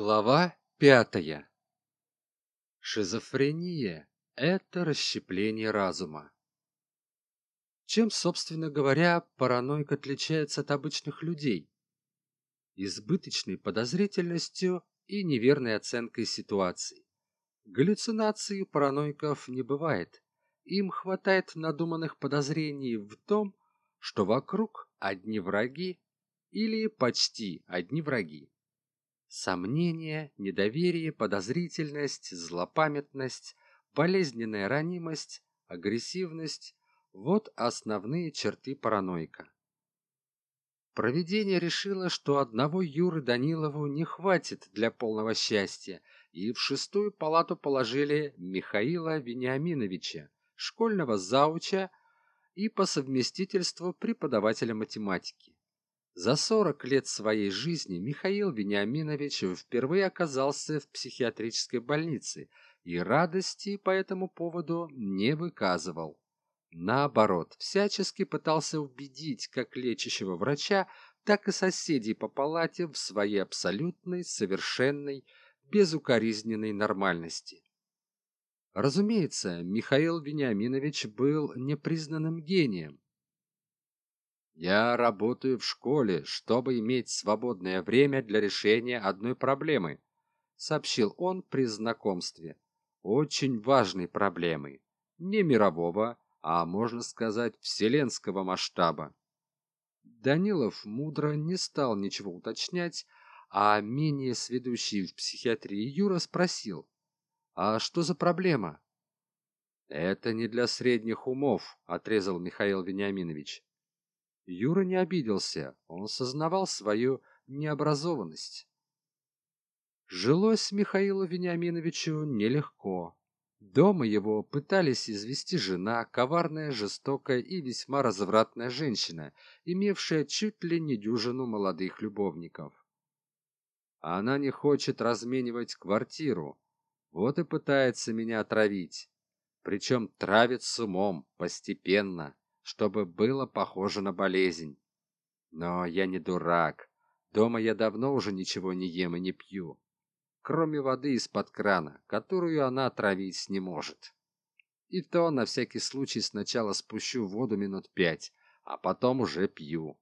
Глава пятая. Шизофрения – это расщепление разума. Чем, собственно говоря, паранойк отличается от обычных людей? Избыточной подозрительностью и неверной оценкой ситуации. Галлюцинаций у паранойков не бывает. Им хватает надуманных подозрений в том, что вокруг одни враги или почти одни враги. Сомнения, недоверие, подозрительность, злопамятность, болезненная ранимость, агрессивность – вот основные черты параноика. Провидение решило, что одного Юры Данилову не хватит для полного счастья, и в шестую палату положили Михаила Вениаминовича, школьного зауча и по совместительству преподавателя математики. За 40 лет своей жизни Михаил Вениаминович впервые оказался в психиатрической больнице и радости по этому поводу не выказывал. Наоборот, всячески пытался убедить как лечащего врача, так и соседей по палате в своей абсолютной, совершенной, безукоризненной нормальности. Разумеется, Михаил Вениаминович был непризнанным гением, я работаю в школе, чтобы иметь свободное время для решения одной проблемы, сообщил он при знакомстве. Очень важной проблемы. Не мирового, а, можно сказать, вселенского масштаба. Данилов мудро не стал ничего уточнять, а менее сведущий в психиатрии Юра спросил, «А что за проблема?» «Это не для средних умов», — отрезал Михаил Вениаминович. Юра не обиделся, он сознавал свою необразованность. Жилось Михаилу Вениаминовичу нелегко. Дома его пытались извести жена, коварная, жестокая и весьма развратная женщина, имевшая чуть ли не дюжину молодых любовников. Она не хочет разменивать квартиру, вот и пытается меня отравить. Причем травит с умом, постепенно чтобы было похоже на болезнь. Но я не дурак. Дома я давно уже ничего не ем и не пью, кроме воды из-под крана, которую она отравить не может. И то на всякий случай сначала спущу воду минут пять, а потом уже пью.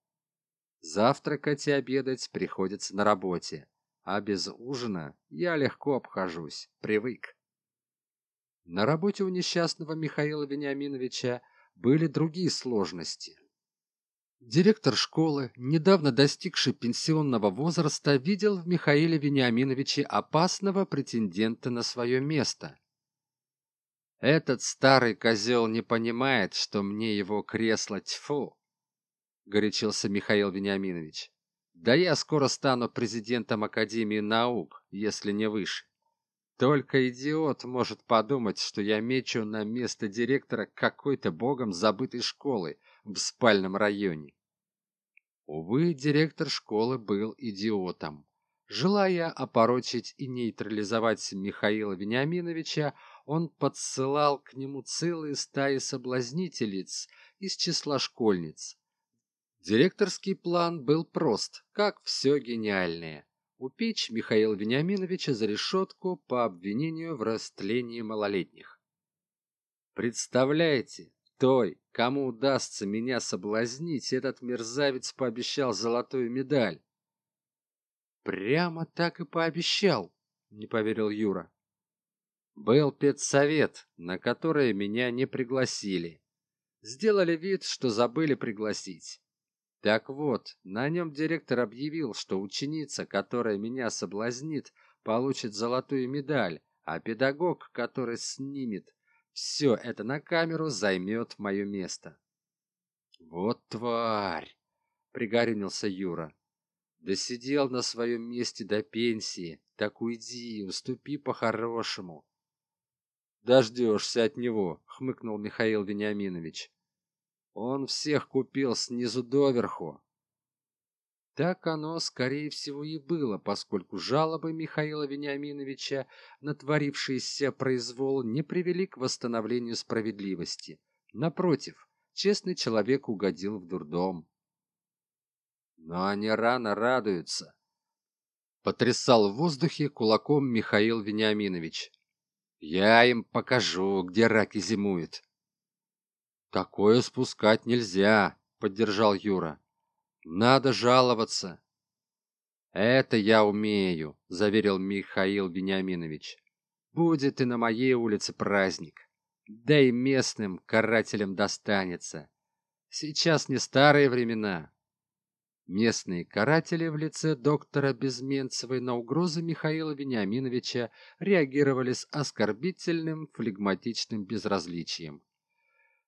Завтракать и обедать приходится на работе, а без ужина я легко обхожусь, привык. На работе у несчастного Михаила Вениаминовича были другие сложности. Директор школы, недавно достигший пенсионного возраста, видел в Михаиле Вениаминовиче опасного претендента на свое место. «Этот старый козел не понимает, что мне его кресло тьфу!» — горячился Михаил Вениаминович. «Да я скоро стану президентом Академии наук, если не выше. Только идиот может подумать, что я мечу на место директора какой-то богом забытой школы в спальном районе. Увы, директор школы был идиотом. Желая опорочить и нейтрализовать Михаила Вениаминовича, он подсылал к нему целые стаи соблазнительниц из числа школьниц. Директорский план был прост, как все гениальное упечь Михаила Вениаминовича за решетку по обвинению в растлении малолетних. Представляете, той, кому удастся меня соблазнить, этот мерзавец пообещал золотую медаль. Прямо так и пообещал, не поверил Юра. Был педсовет, на который меня не пригласили. Сделали вид, что забыли пригласить. Так вот, на нем директор объявил, что ученица, которая меня соблазнит, получит золотую медаль, а педагог, который снимет все это на камеру, займет мое место. Вот тварь! Пригорюнился Юра. Досидел на своем месте до пенсии. Так уйди, уступи по-хорошему. Дождешься от него, хмыкнул Михаил Вениаминович. Он всех купил снизу доверху. Так оно, скорее всего, и было, поскольку жалобы Михаила Вениаминовича на творившийся произвол не привели к восстановлению справедливости. Напротив, честный человек угодил в дурдом. Но они рано радуются. потрясал в воздухе кулаком михаил вениаминович я им покажу где раки зимуют такое спускать нельзя поддержал юра. Надо жаловаться это я умею заверил михаил вениаминович. Будет и на моей улице праздник. Да и местным карателям достанется. Сейчас не старые времена Местные каратели в лице доктора Безменцевой на угрозы Михаила Вениаминовича реагировали с оскорбительным флегматичным безразличием.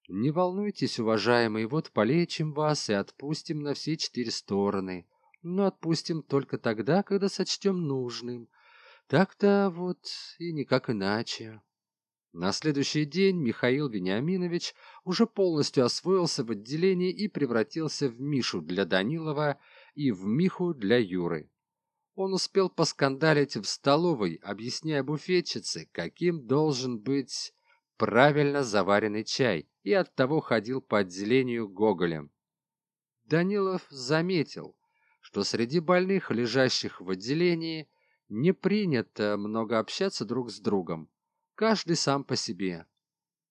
«Не волнуйтесь, уважаемый, вот полечим вас и отпустим на все четыре стороны. Но отпустим только тогда, когда сочтем нужным. Так-то вот и никак иначе». На следующий день Михаил Вениаминович уже полностью освоился в отделении и превратился в Мишу для Данилова и в Миху для Юры. Он успел поскандалить в столовой, объясняя буфетчице, каким должен быть правильно заваренный чай, и оттого ходил по отделению Гоголем. Данилов заметил, что среди больных, лежащих в отделении, не принято много общаться друг с другом каждый сам по себе.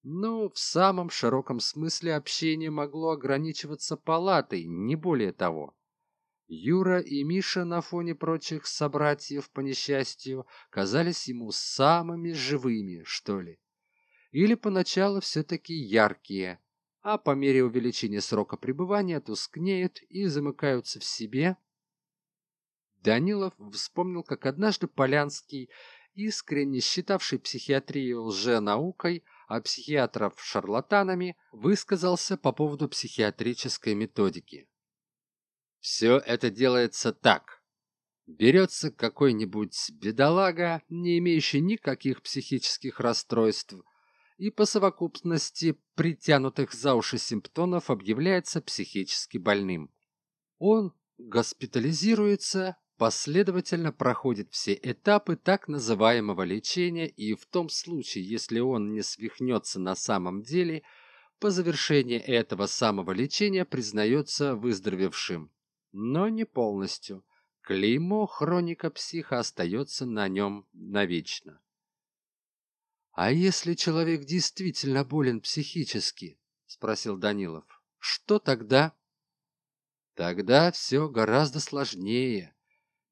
Ну, в самом широком смысле общение могло ограничиваться палатой, не более того. Юра и Миша на фоне прочих собратьев по несчастью казались ему самыми живыми, что ли. Или поначалу все-таки яркие, а по мере увеличения срока пребывания тускнеют и замыкаются в себе. Данилов вспомнил, как однажды Полянский искренне считавший психиатрию лженаукой, а психиатров шарлатанами, высказался по поводу психиатрической методики. Все это делается так. Берется какой-нибудь бедолага, не имеющий никаких психических расстройств, и по совокупности притянутых за уши симптомов объявляется психически больным. Он госпитализируется, последовательно проходит все этапы так называемого лечения и в том случае, если он не свихнется на самом деле, по завершении этого самого лечения признается выздоровевшим. Но не полностью. Клеймо хроника психа остается на нем навечно. «А если человек действительно болен психически?» – спросил Данилов. «Что тогда?» «Тогда все гораздо сложнее»,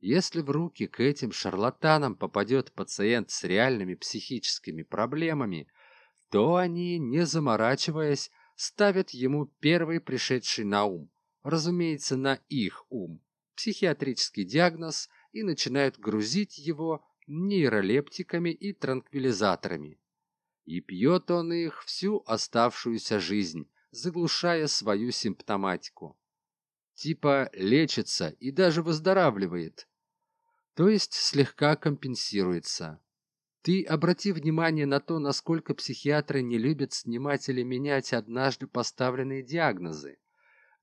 если в руки к этим шарлатанам попадет пациент с реальными психическими проблемами, то они, не заморачиваясь, ставят ему первый пришедший на ум, разумеется, на их ум, психиатрический диагноз и начинают грузить его нейролептиками и транквилизаторами. И пьет он их всю оставшуюся жизнь, заглушая свою симптоматику. Типа лечится и даже выздоравливает, то есть слегка компенсируется. Ты обрати внимание на то, насколько психиатры не любят снимать или менять однажды поставленные диагнозы.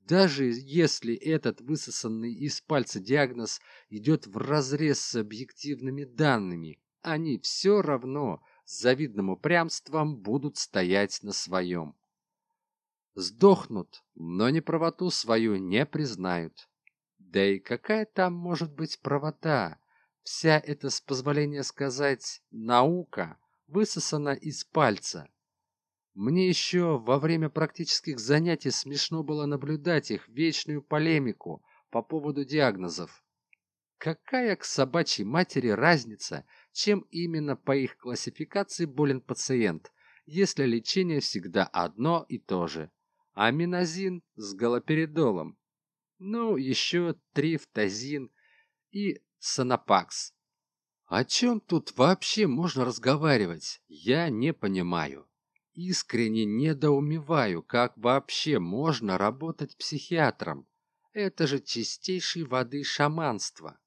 Даже если этот высосанный из пальца диагноз идет вразрез с объективными данными, они все равно с завидным упрямством будут стоять на своем. Сдохнут, но не правоту свою не признают. Да и какая там может быть правота? Вся эта, с позволения сказать, наука высосана из пальца. Мне еще во время практических занятий смешно было наблюдать их вечную полемику по поводу диагнозов. Какая к собачьей матери разница, чем именно по их классификации болен пациент, если лечение всегда одно и то же. Аминозин с галоперидолом. Ну, еще трифтазин и Санапакс. О чем тут вообще можно разговаривать, я не понимаю. Искренне недоумеваю, как вообще можно работать психиатром. Это же чистейшей воды шаманство.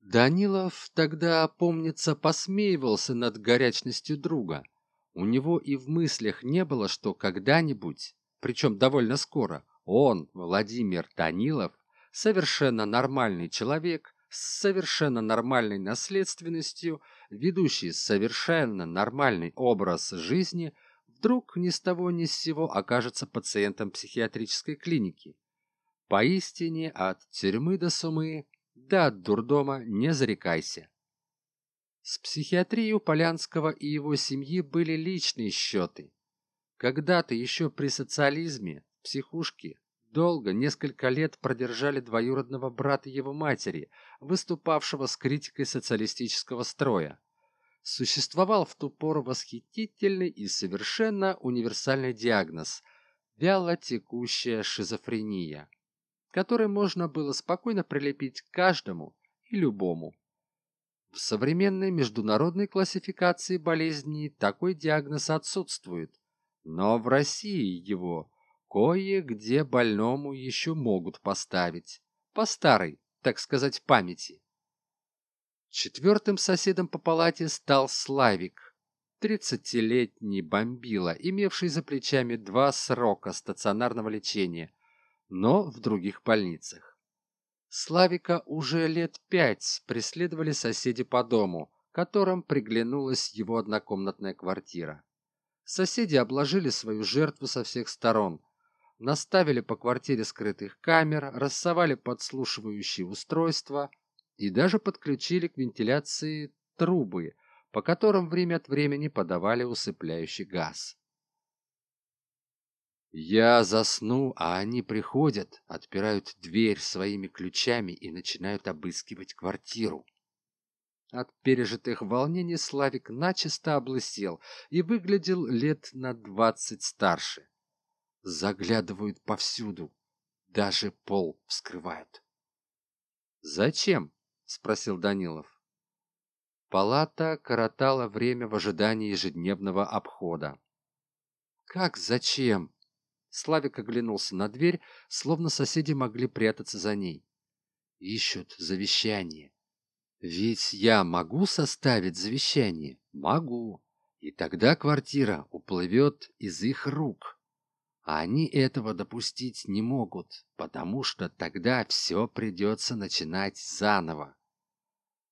Данилов тогда, помнится, посмеивался над горячностью друга. У него и в мыслях не было, что когда-нибудь, причем довольно скоро, он, Владимир Данилов, совершенно нормальный человек, с совершенно нормальной наследственностью, ведущий совершенно нормальный образ жизни, вдруг ни с того ни с сего окажется пациентом психиатрической клиники. Поистине от тюрьмы до сумы да от дурдома не зарекайся. С психиатрией у Полянского и его семьи были личные счеты. Когда-то еще при социализме психушки долго, несколько лет продержали двоюродного брата его матери, выступавшего с критикой социалистического строя. Существовал в ту пору восхитительный и совершенно универсальный диагноз – вялотекущая шизофрения, который можно было спокойно прилепить к каждому и любому. В современной международной классификации болезней такой диагноз отсутствует, но в России его кое-где больному еще могут поставить, по старой, так сказать, памяти. Четвертым соседом по палате стал Славик, тридцатилетний бомбила, имевший за плечами два срока стационарного лечения, но в других больницах. Славика уже лет пять преследовали соседи по дому, которым приглянулась его однокомнатная квартира. Соседи обложили свою жертву со всех сторон, наставили по квартире скрытых камер, рассовали подслушивающие устройства и даже подключили к вентиляции трубы, по которым время от времени подавали усыпляющий газ. Я засну, а они приходят, отпирают дверь своими ключами и начинают обыскивать квартиру. От пережитых волнений Славик начисто облысел и выглядел лет на двадцать старше. Заглядывают повсюду, даже пол вскрывают. «Зачем?» — спросил Данилов. Палата коротала время в ожидании ежедневного обхода. «Как зачем?» Славик оглянулся на дверь, словно соседи могли прятаться за ней. «Ищут завещание. Ведь я могу составить завещание? Могу. И тогда квартира уплывет из их рук. А они этого допустить не могут, потому что тогда все придется начинать заново.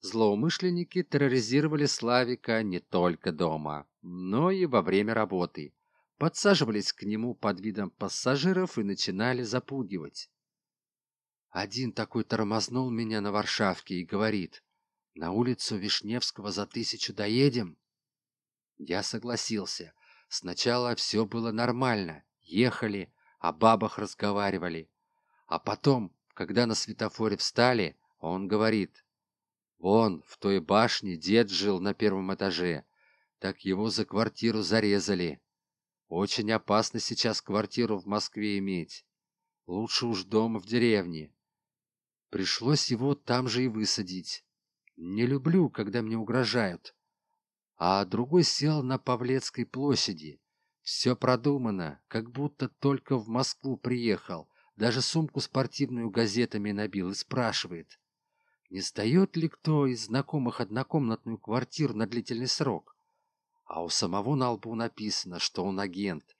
Злоумышленники терроризировали Славика не только дома, но и во время работы. Подсаживались к нему под видом пассажиров и начинали запугивать. Один такой тормознул меня на Варшавке и говорит, на улицу Вишневского за тысячу доедем? Я согласился. Сначала все было нормально. Ехали, о бабах разговаривали. А потом, когда на светофоре встали, он говорит. Вон, в той башне дед жил на первом этаже. Так его за квартиру зарезали. Очень опасно сейчас квартиру в Москве иметь. Лучше уж дома в деревне. Пришлось его там же и высадить. Не люблю, когда мне угрожают. А другой сел на Павлецкой площади. Все продумано, как будто только в Москву приехал. Даже сумку спортивную газетами набил и спрашивает. Не сдает ли кто из знакомых однокомнатную квартиру на длительный срок? А у самого на лбу написано, что он агент.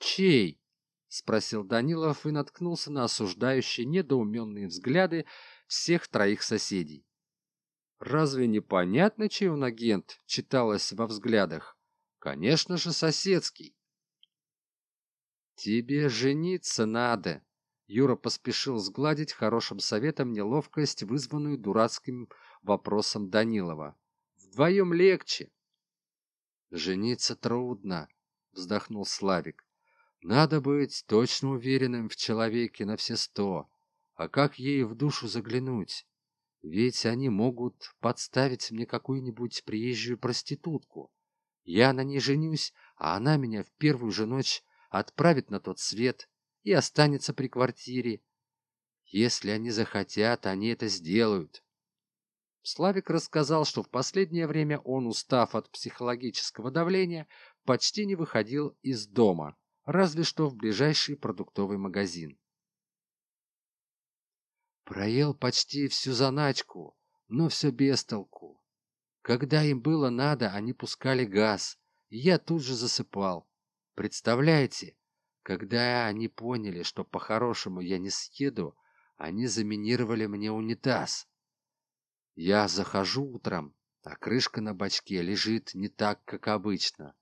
«Чей?» — спросил Данилов и наткнулся на осуждающие недоуменные взгляды всех троих соседей. Разве не понятно, чей он агент, читалось во взглядах? Конечно же, соседский. Тебе жениться надо. Юра поспешил сгладить хорошим советом неловкость, вызванную дурацким вопросом Данилова. Вдвоем легче. Жениться трудно, вздохнул Славик. Надо быть точно уверенным в человеке на все сто. А как ей в душу заглянуть? Ведь они могут подставить мне какую-нибудь приезжую проститутку. Я на ней женюсь, а она меня в первую же ночь отправит на тот свет и останется при квартире. Если они захотят, они это сделают. Славик рассказал, что в последнее время он, устав от психологического давления, почти не выходил из дома, разве что в ближайший продуктовый магазин. Проел почти всю заначку, но все без толку. Когда им было надо, они пускали газ, и я тут же засыпал. Представляете, когда они поняли, что по-хорошему я не съеду, они заминировали мне унитаз. Я захожу утром, а крышка на бачке лежит не так, как обычно.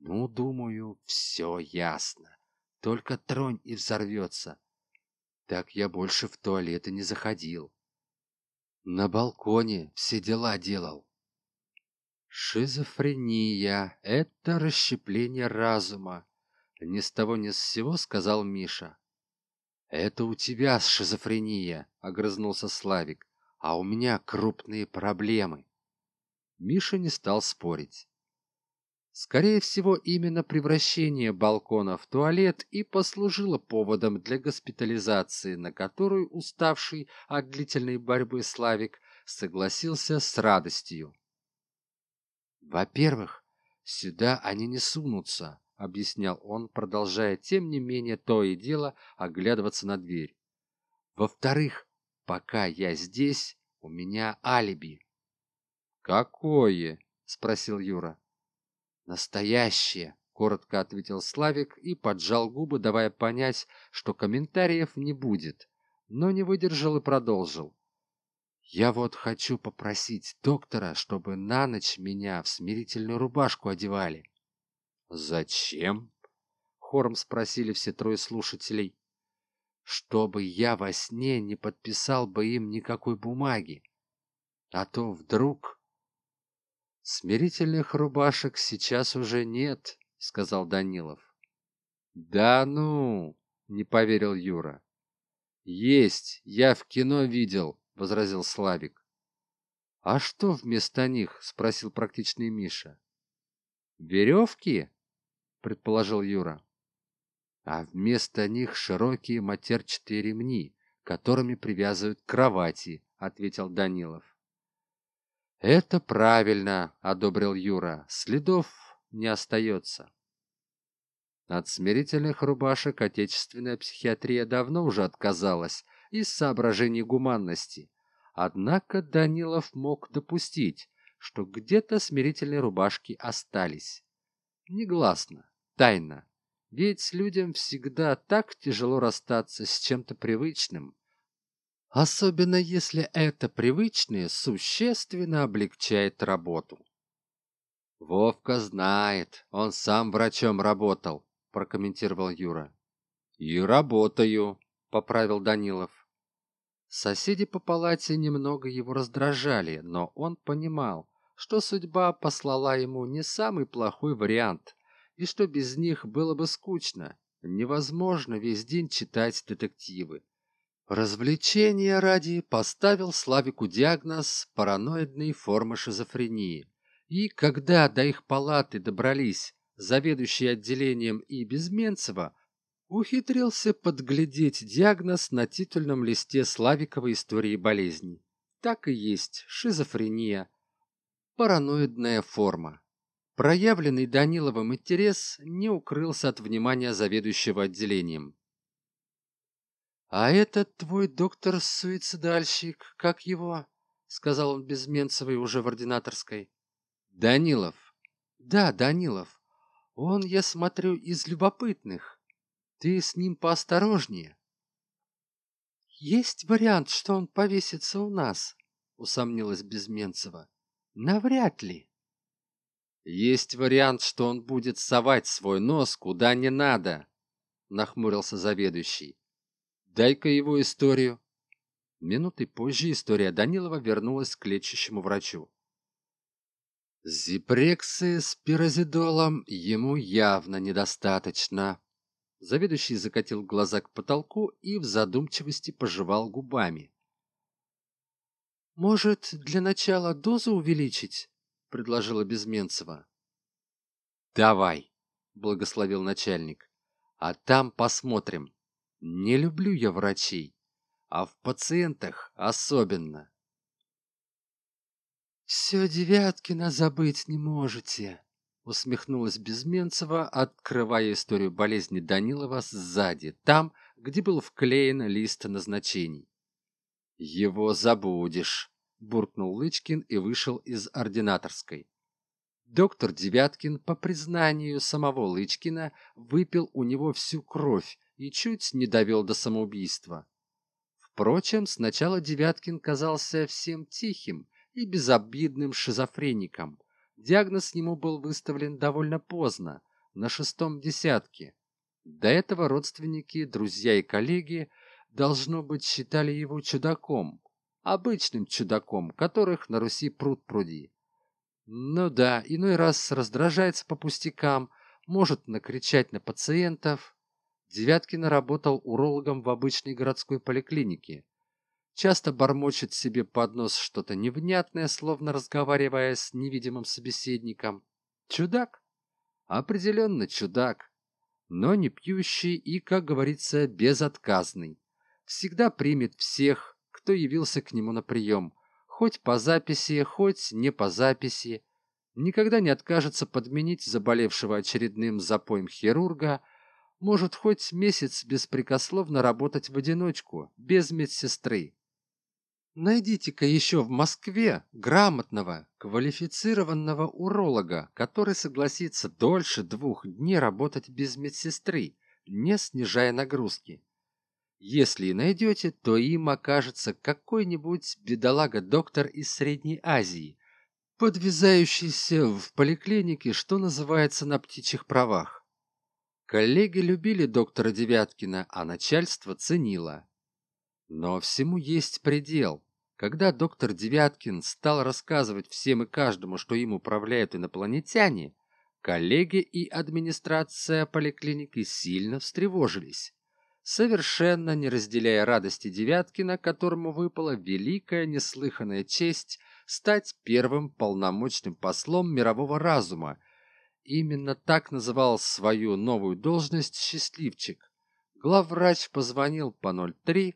Ну, думаю, все ясно. Только тронь и взорвется так я больше в туалет и не заходил на балконе все дела делал шизофрения это расщепление разума. Ни с того ни с сего сказал миша это у тебя шизофрения огрызнулся славик а у меня крупные проблемы. Миша не стал спорить. Скорее всего именно превращение балкона в туалет и послужило поводом для госпитализации на которую уставший от длительной борьбы славик согласился с радостью во первых сюда они не сунутся объяснял он продолжая тем не менее то и дело оглядываться на дверь. Во вторых пока я здесь у меня алиби какое спросил юра. Настоящее коротко ответил славик и поджал губы давая понять что комментариев не будет но не выдержал и продолжил я вот хочу попросить доктора чтобы на ночь меня в смирительную рубашку одевали зачем хором спросили все трое слушателей чтобы я во сне не подписал бы им никакой бумаги. А то вдруг смирительных рубашек сейчас уже нет сказал данилов да ну не поверил юра есть! Я в кино видел возразил славик а что вместо них спросил практичный миша веревки предположил юра а вместо них широкие матерчатые ремни которыми привязывают кровати ответил данилов это правильно одобрил юра следов не остается. От смирительных рубашек отечественная психиатрия давно уже отказалась из соображений гуманности. Однако данилов мог допустить что где-то смирительные рубашки остались. Негласно тайно. Ведь людям всегда так тяжело расстаться с чем-то привычным. Особенно если это привычное существенно облегчает работу. Вовка знает он сам врачом работал прокомментировал юра. И работаю поправил данилов соседи по палате немного его раздражали но он понимал что судьба послала ему не самый плохой вариант и что без них было бы скучно невозможно весь день читать детективы. Развлечения ради поставил славику диагноз параноидной формы шизофрении. И когда до их палаты добрались заведующий отделением и безменцева ухитрился подглядеть диагноз на титульном листе славиковой истории болезни. Так и есть шизофрения параноидная форма. Проявленный даниловым интерес не укрылся от внимания заведующего отделением. А этот твой доктор суицидальщик как его сказал он безменцевой уже в ординаторской. Данилов да данилов. Он я смотрю из любопытных ты с ним поосторожнее. Есть вариант что он повесится у нас усомнилась безменцева. Навряд ли. Есть вариант что он будет совать свой нос куда не надо нахмурился заведующий. Дай-ка его историю. Минуты позже история данилова вернулась к лечащему врачу. Зипрексы с пиразидолом ему явно недостаточно заведующий закатил глаза к потолку и в задумчивости пожевал губами. Может для начала дозу увеличить предложила безменцева. Давай благословил начальник. А там посмотрим. Не люблю я врачей а в пациентах особенно все девяткина забыть не можете усмехнулась безменцева открывая историю болезни данилова сзади там где был вклеен лист назначений его забудешь буркнул лычкин и вышел из ординаторской. Доктор девяткин по признанию самого лычкина выпил у него всю кровь и чуть не довел до самоубийства. Впрочем сначала девяткин казался всем тихим и безобидным шизофреником диагноз ему был выставлен довольно поздно на шестом десятке до этого родственники друзья и коллеги должно быть считали его чудаком обычным чудаком, которых на Руси пруд пруди. Ну да, иной раз раздражается по пустякам, может накричать на пациентов. Девяткин работал урологом в обычной городской поликлинике. Часто бормочет себе под нос что-то невнятное, словно разговаривая с невидимым собеседником. Чудак? Определенно чудак. Но не пьющий и, как говорится, безотказный. Всегда примет всех, кто явился к нему на прием, хоть по записи, хоть не по записи, никогда не откажется подменить заболевшего очередным запоем хирурга, может хоть месяц беспрекословно работать в одиночку, без медсестры. Найдите-ка еще в Москве грамотного, квалифицированного уролога, который согласится дольше двух дней работать без медсестры, не снижая нагрузки. Если и найдете, то им окажется какой-нибудь бедолага-доктор из Средней Азии, подвязающийся в поликлинике, что называется, на птичьих правах. Коллеги любили доктора Девяткина, а начальство ценило. Но всему есть предел. Когда доктор Девяткин стал рассказывать всем и каждому, что им управляют инопланетяне, коллеги и администрация поликлиники сильно встревожились совершенно не разделяя радости Девяткина, которому выпала великая неслыханная честь стать первым полномочным послом мирового разума. Именно так называл свою новую должность «Счастливчик». Главврач позвонил по 03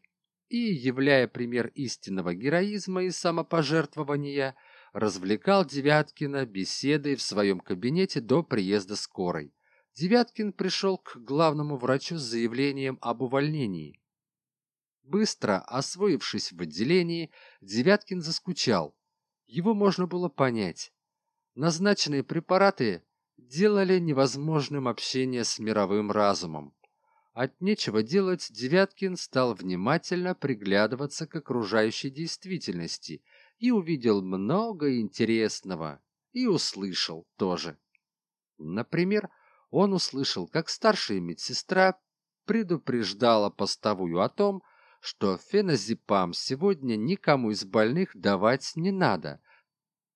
и, являя пример истинного героизма и самопожертвования, развлекал Девяткина беседой в своем кабинете до приезда скорой. Девяткин пришел к главному врачу с заявлением об увольнении. Быстро освоившись в отделении, Девяткин заскучал. Его можно было понять. Назначенные препараты делали невозможным общение с мировым разумом. От нечего делать Девяткин стал внимательно приглядываться к окружающей действительности и увидел много интересного и услышал тоже. Например, он услышал, как старшая медсестра предупреждала постовую о том, что феназепам сегодня никому из больных давать не надо,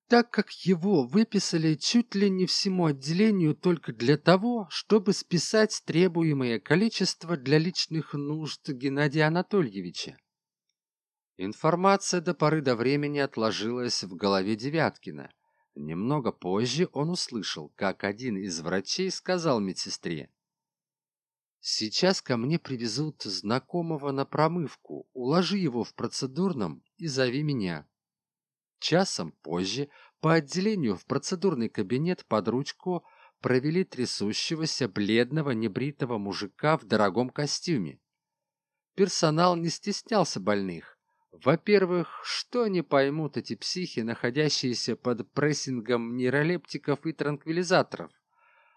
так как его выписали чуть ли не всему отделению только для того, чтобы списать требуемое количество для личных нужд Геннадия Анатольевича. Информация до поры до времени отложилась в голове Девяткина. Немного позже он услышал, как один из врачей сказал медсестре. «Сейчас ко мне привезут знакомого на промывку. Уложи его в процедурном и зови меня». Часом позже по отделению в процедурный кабинет под ручку провели трясущегося бледного небритого мужика в дорогом костюме. Персонал не стеснялся больных. Во-первых, что не поймут эти психи, находящиеся под прессингом нейролептиков и транквилизаторов?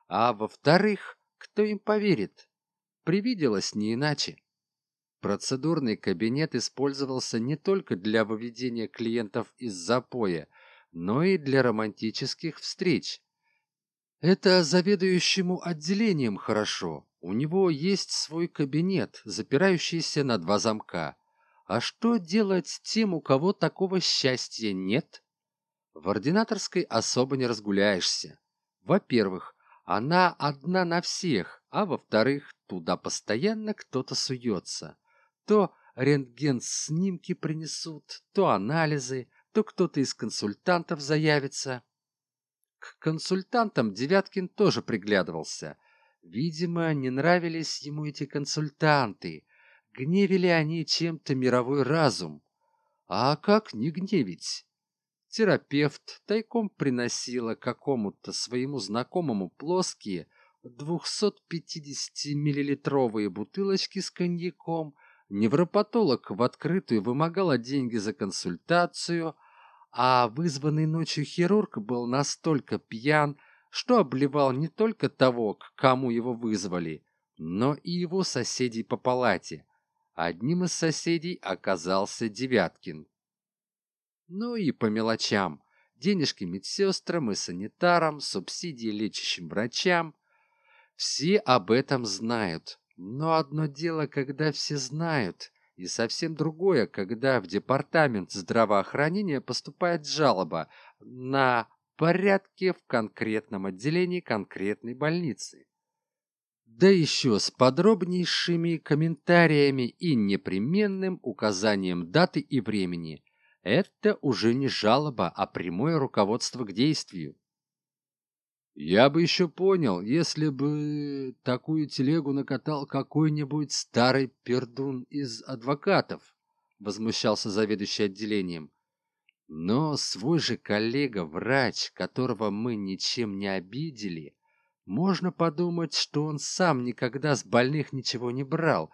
А во-вторых, кто им поверит? Привиделось не иначе. Процедурный кабинет использовался не только для выведения клиентов из запоя, но и для романтических встреч. Это заведующему отделением хорошо. У него есть свой кабинет, запирающийся на два замка. А что делать тем, у кого такого счастья нет? В ординаторской особо не разгуляешься. Во-первых, она одна на всех, а во-вторых, туда постоянно кто-то суется. То рентген-снимки принесут, то анализы, то кто-то из консультантов заявится. К консультантам Девяткин тоже приглядывался. Видимо, не нравились ему эти консультанты, Гневили они чем-то мировой разум. А как не гневить? Терапевт тайком приносила какому-то своему знакомому плоские 250-миллилитровые бутылочки с коньяком, невропатолог в открытую вымогала деньги за консультацию, а вызванный ночью хирург был настолько пьян, что обливал не только того, к кому его вызвали, но и его соседей по палате. Одним из соседей оказался Девяткин. Ну и по мелочам. Денежки медсестрам и санитарам, субсидии лечащим врачам. Все об этом знают. Но одно дело, когда все знают, и совсем другое, когда в департамент здравоохранения поступает жалоба на порядке в конкретном отделении конкретной больницы. Да еще с подробнейшими комментариями и непременным указанием даты и времени. Это уже не жалоба, а прямое руководство к действию. Я бы еще понял, если бы такую телегу накатал какой-нибудь старый пердун из адвокатов, возмущался заведующий отделением. Но свой же коллега, врач, которого мы ничем не обидели, можно подумать, что он сам никогда с больных ничего не брал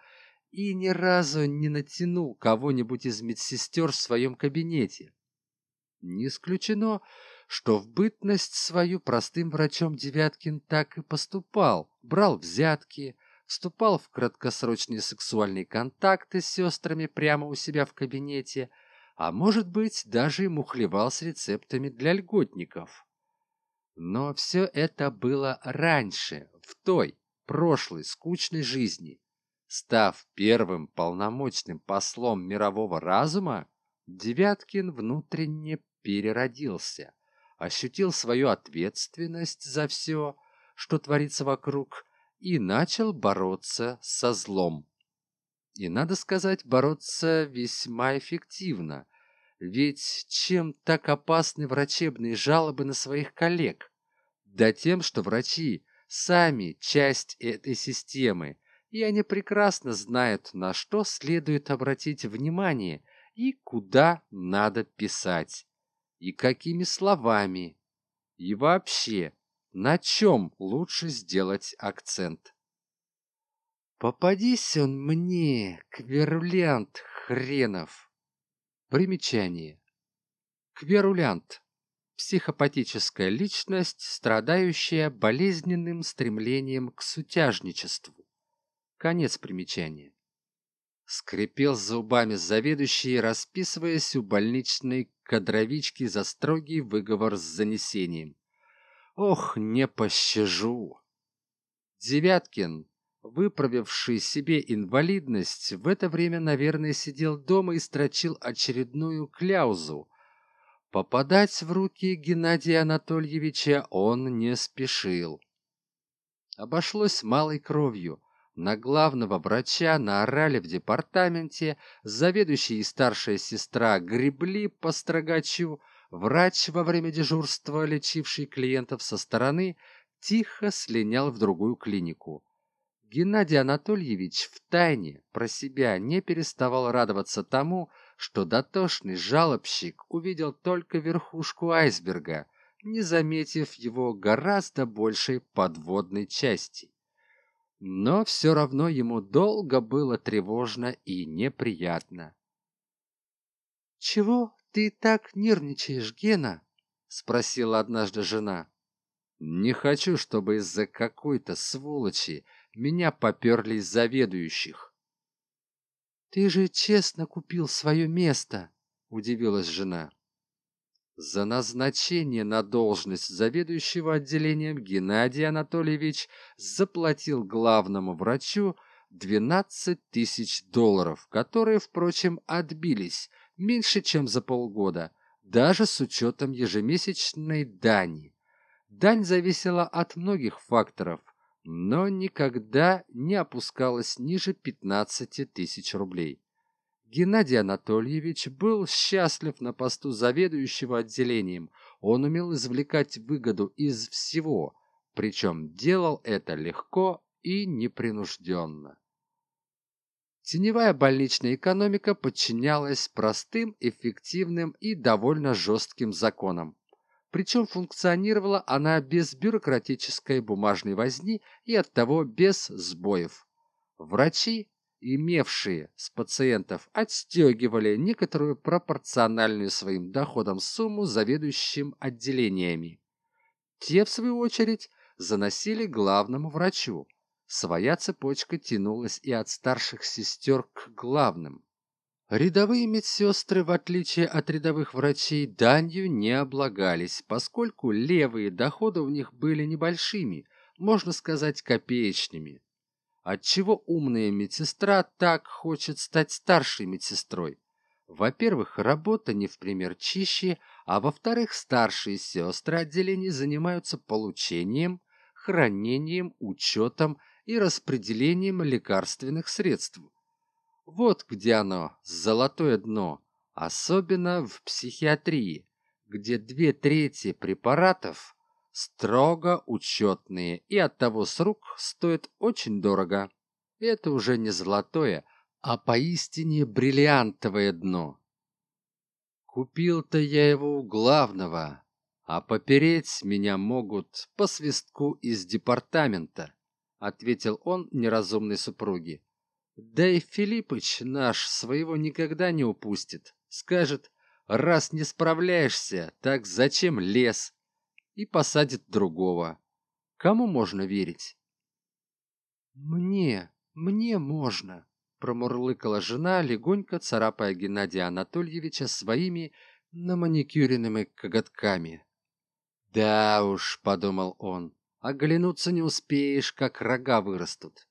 и ни разу не натянул кого-нибудь из медсестер в своем кабинете. Не исключено, что в бытность свою простым врачом Девяткин так и поступал, брал взятки, вступал в краткосрочные сексуальные контакты с сестрами прямо у себя в кабинете, а может быть, даже и мухлевал с рецептами для льготников. Но все это было раньше, в той, прошлой, скучной жизни. Став первым полномочным послом мирового разума, Девяткин внутренне переродился ощутил свою ответственность за все, что творится вокруг, и начал бороться со злом. И, надо сказать, бороться весьма эффективно, ведь чем так опасны врачебные жалобы на своих коллег? Да тем, что врачи сами часть этой системы, и они прекрасно знают, на что следует обратить внимание и куда надо писать и какими словами, и вообще, на чем лучше сделать акцент. Попадись он мне, кверулянт хренов. Примечание. Кверулянт. Психопатическая личность, страдающая болезненным стремлением к сутяжничеству. Конец примечания скрипел зубами заведующий расписываясь у больничной кадровички за строгий выговор с занесением. Ох не пощажу! Девяткин выправивший себе инвалидность в это время наверное сидел дома и строчил очередную кляузу. Попадать в руки геннадия анатольевича он не спешил. Обошлось малой кровью на главного врача наорали в департаменте, заведующий и старшая сестра гребли по строгачу, врач во время дежурства, лечивший клиентов со стороны, тихо слинял в другую клинику. Геннадий Анатольевич в тайне про себя не переставал радоваться тому, что дотошный жалобщик увидел только верхушку айсберга, не заметив его гораздо большей подводной части но все равно ему долго было тревожно и неприятно. Чего ты так нервничаешь гена спросила однажды жена. Не хочу чтобы из за какой то сволочи меня поперли из заведующих ты же честно купил свое место удивилась жена за назначение на должность заведующего отделением Геннадий Анатольевич заплатил главному врачу 12 тысяч долларов, которые, впрочем, отбились меньше, чем за полгода, даже с учетом ежемесячной дани. Дань зависела от многих факторов, но никогда не опускалась ниже 15 тысяч рублей. Геннадий Анатольевич был счастлив на посту заведующего отделением. Он умел извлекать выгоду из всего, причем делал это легко и непринужденно. Теневая больничная экономика подчинялась простым, эффективным и довольно жестким законам. Причем функционировала она без бюрократической бумажной возни и оттого без сбоев. Врачи имевшие с пациентов отстегивали некоторую пропорциональную своим доходам сумму заведующим отделениями. Те, в свою очередь, заносили главному врачу. Своя цепочка тянулась и от старших сестер к главным. Рядовые медсестры, в отличие от рядовых врачей, данью не облагались, поскольку левые доходы у них были небольшими, можно сказать, копеечными Отчего умная медсестра так хочет стать старшей медсестрой? Во-первых, работа не в пример чище, а во-вторых, старшие сестры отделений занимаются получением, хранением, учетом и распределением лекарственных средств. Вот где оно, золотое дно, особенно в психиатрии, где две трети препаратов строго учетные и оттого с рук стоят очень дорого. Это уже не золотое, а поистине бриллиантовое дно. Купил-то я его у главного, а попереть меня могут по свистку из департамента, ответил он неразумной супруге. Да и Филиппыч наш своего никогда не упустит. Скажет, раз не справляешься, так зачем лес? И посадит другого. Кому можно верить? Мне, мне можно, промурлыкала жена, легонько царапая Геннадия Анатольевича своими наманикюренными коготками. «Да уж», — подумал он, — «оглянуться не успеешь, как рога вырастут».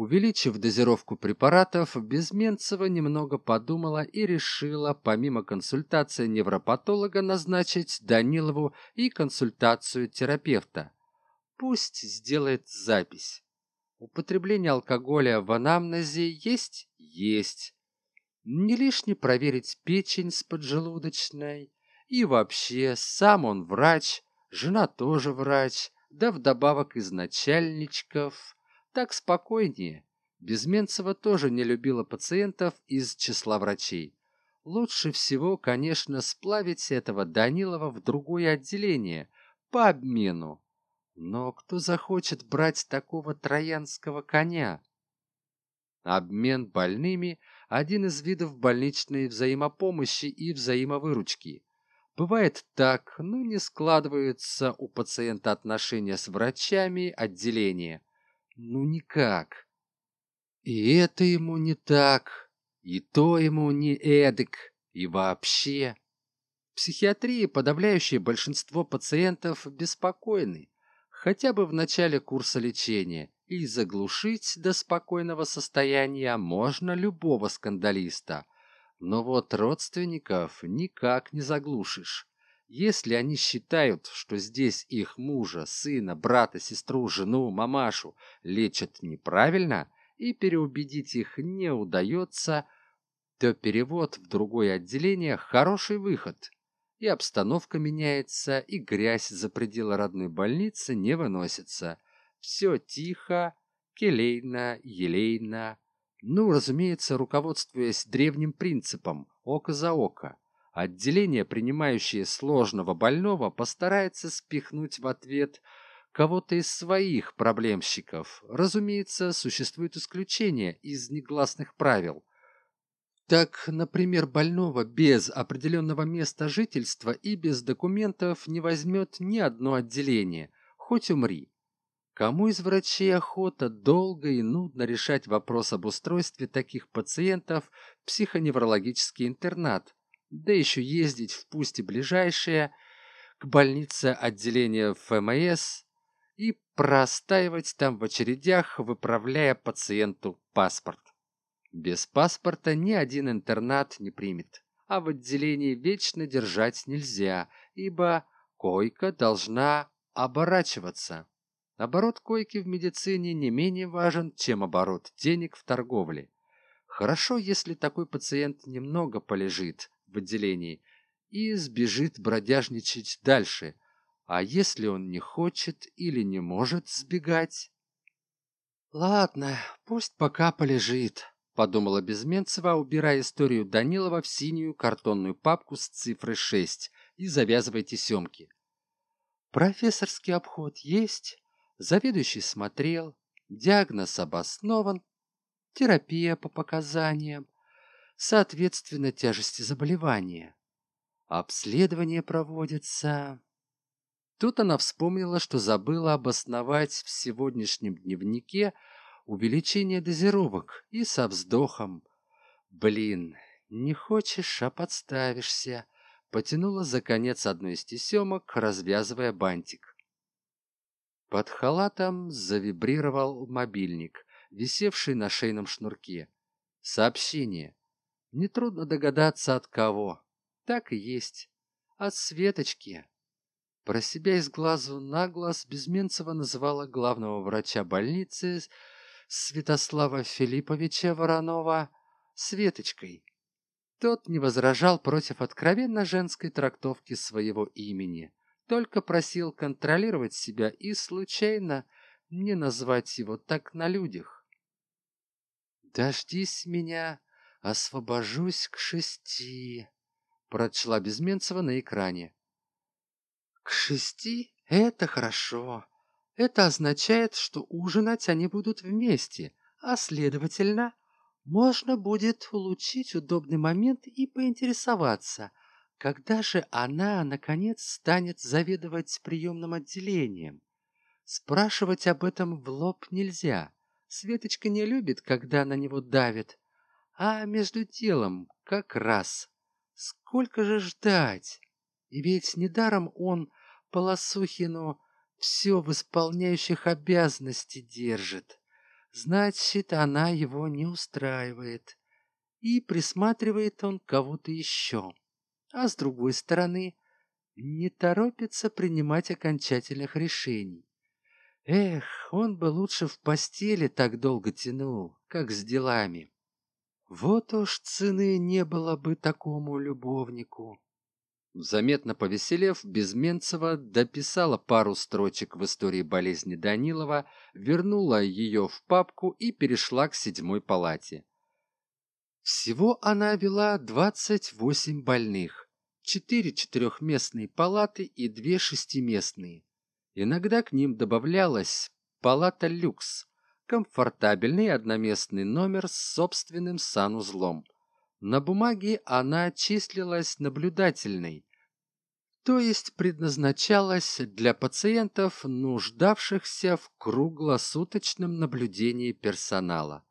Увеличив дозировку препаратов, Безменцева немного подумала и решила, помимо консультации невропатолога, назначить Данилову и консультацию терапевта. Пусть сделает запись. Употребление алкоголя в анамнезе есть? Есть. Не лишне проверить печень с поджелудочной. И вообще, сам он врач, жена тоже врач, да вдобавок из начальничков. Так спокойнее. Безменцева тоже не любила пациентов из числа врачей. Лучше всего, конечно, сплавить этого Данилова в другое отделение, по обмену. Но кто захочет брать такого троянского коня? Обмен больными – один из видов больничной взаимопомощи и взаимовыручки. Бывает так, ну не складываются у пациента отношения с врачами отделения. Ну никак. И это ему не так, и то ему не эдак, и вообще. В психиатрии подавляющее большинство пациентов беспокойны хотя бы в начале курса лечения, и заглушить до спокойного состояния можно любого скандалиста. Но вот родственников никак не заглушишь. Если они считают, что здесь их мужа, сына, брата, сестру, жену, мамашу лечат неправильно, и переубедить их не удается, то перевод в другое отделение – хороший выход – и обстановка меняется, и грязь за пределы родной больницы не выносится. Все тихо, келейно, елейно. Ну, разумеется, руководствуясь древним принципом «око за око». Отделение, принимающее сложного больного, постарается спихнуть в ответ кого-то из своих проблемщиков. Разумеется, существуют исключения из негласных правил – так, например, больного без определенного места жительства и без документов не возьмет ни одно отделение, хоть умри. Кому из врачей охота долго и нудно решать вопрос об устройстве таких пациентов в психоневрологический интернат, да еще ездить в пусть и ближайшее к больнице отделения ФМС и простаивать там в очередях, выправляя пациенту паспорт. Без паспорта ни один интернат не примет, а в отделении вечно держать нельзя, ибо койка должна оборачиваться. Оборот койки в медицине не менее важен, чем оборот денег в торговле. Хорошо, если такой пациент немного полежит в отделении и сбежит бродяжничать дальше, а если он не хочет или не может сбегать? Ладно, пусть пока полежит подумала безменцева убирая историю данилова в синюю картонную папку с цифрой 6 и завязывая тесемки профессорский обход есть заведующий смотрел диагноз обоснован терапия по показаниям соответственно тяжести заболевания обследование проводится тут она вспомнила что забыла обосновать в сегодняшнем дневнике увеличение дозировок и со вздохом. Блин, не хочешь, а подставишься. Потянула за конец одной из тесемок, развязывая бантик. под халатом завибрировал мобильник висевший на шейном шнурке сообщение нетрудно догадаться от кого. Так и есть. От светочки. Про себя из глазу на глаз безменцева называла главного врача больницы святослава филипповича воронова светочкой. Тот не возражал против откровенно женской трактовки своего имени только просил контролировать себя и случайно не назвать его так на людях. Дождись меня освобожусь к шести прочла безменцева на экране. К шести? Это хорошо. Это означает что ужинать они будут вместе а следовательно можно будет улучшить удобный момент и поинтересоваться когда же она наконец станет заведовать приемным отделением. Спрашивать об этом в лоб нельзя. Светочка не любит когда на него давит а между делом как раз. Сколько же ждать? И ведь недаром он полосухину все в исполняющих обязанности держит. Значит она его не устраивает. И присматривает он кого-то еще а с другой стороны не торопится принимать окончательных решений. Эх он бы лучше в постели так долго тянул как с делами вот уж цены не было бы такому любовнику. Заметно повеселев безменцева дописала пару строчек в истории болезни данилова вернула ее в папку и перешла к седьмой палате. Всего она вела двадцать восемь больных четыре четырехместные палаты и две шестиместные. Иногда к ним добавлялась палата люкс комфортабельный одноместный номер с собственным санузлом на бумаге она числилась наблюдательной, то есть предназначалась для пациентов, нуждавшихся в круглосуточном наблюдении персонала.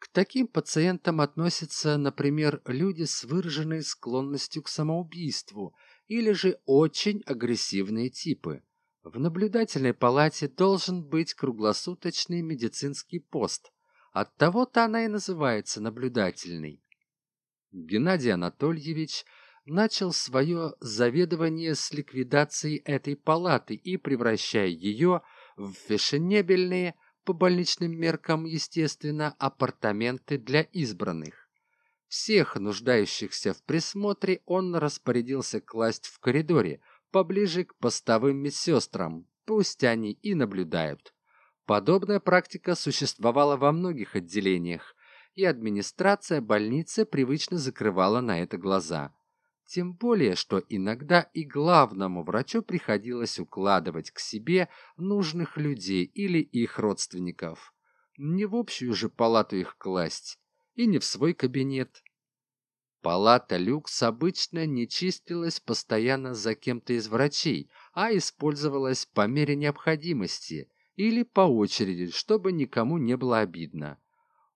К таким пациентам относятся, например, люди с выраженной склонностью к самоубийству или же очень агрессивные типы. В наблюдательной палате должен быть круглосуточный медицинский пост. Оттого-то она и называется наблюдательной. Геннадий Анатольевич начал свое заведование с ликвидацией этой палаты и превращая ее в фешенебельные, по больничным меркам, естественно, апартаменты для избранных. Всех нуждающихся в присмотре он распорядился класть в коридоре, поближе к постовым медсестрам, пусть они и наблюдают. Подобная практика существовала во многих отделениях, и администрация больницы привычно закрывала на это глаза. Тем более, что иногда и главному врачу приходилось укладывать к себе нужных людей или их родственников. Не в общую же палату их класть, и не в свой кабинет. Палата люкс обычно не чистилась постоянно за кем-то из врачей, а использовалась по мере необходимости или по очереди, чтобы никому не было обидно.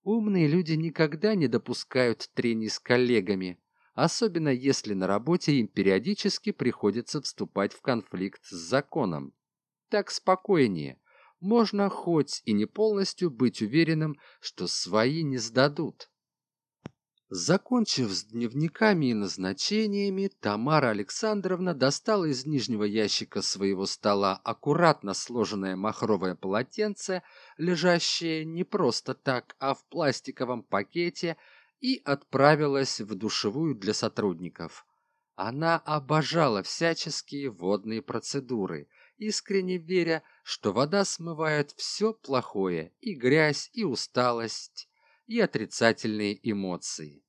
Умные люди никогда не допускают трений с коллегами, особенно если на работе им периодически приходится вступать в конфликт с законом. Так спокойнее. Можно хоть и не полностью быть уверенным, что свои не сдадут. Закончив с дневниками и назначениями, Тамара Александровна достала из нижнего ящика своего стола аккуратно сложенное махровое полотенце, лежащее не просто так, а в пластиковом пакете, и отправилась в душевую для сотрудников. Она обожала всяческие водные процедуры, искренне веря, что вода смывает все плохое, и грязь, и усталость, и отрицательные эмоции.